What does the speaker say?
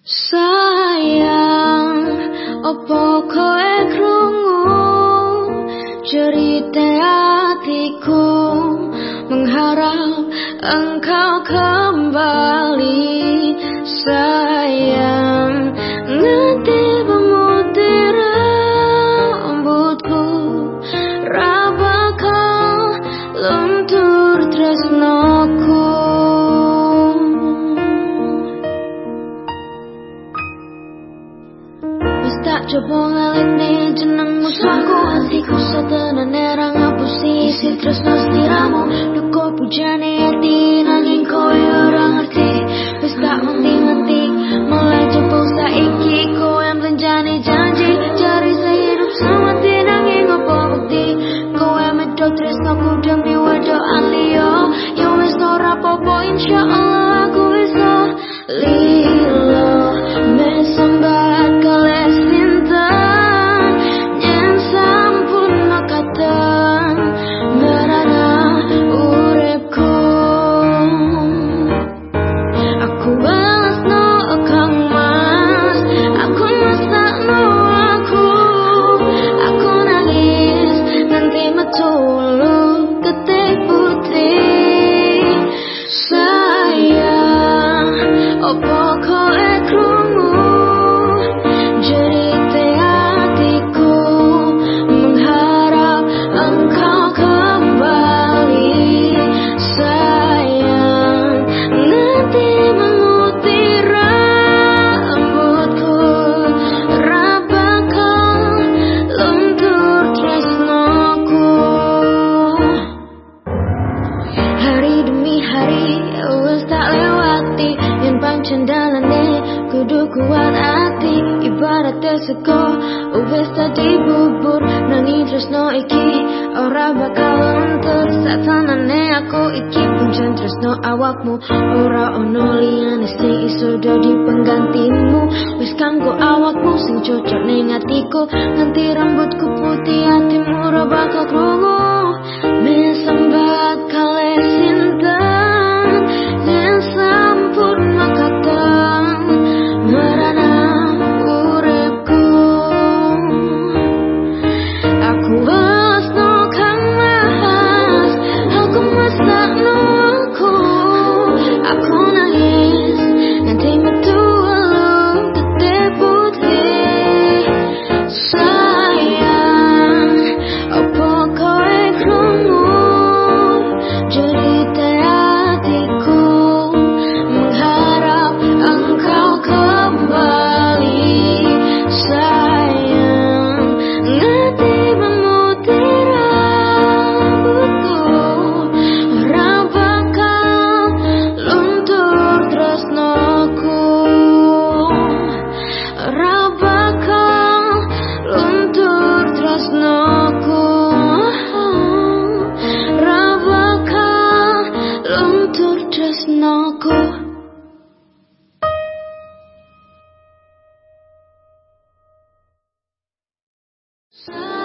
Sayang, opo koe krungu? Cerita hatiku mengharap engkau kembali. sayang tak coba ngalini jenengmu sangku hatiku setenan aku balas kuat ati Ibarat sego wis tadi bubur Nanging tresno iki. Ora bakal luntur Satanane aku iki. Puncen tresno awakmu Ora ono liyane sing iso penggantimu. Wis kanggo awakmu sing cocok ning atiku. Nganti rambutku putih hatimu ora bakal krungu So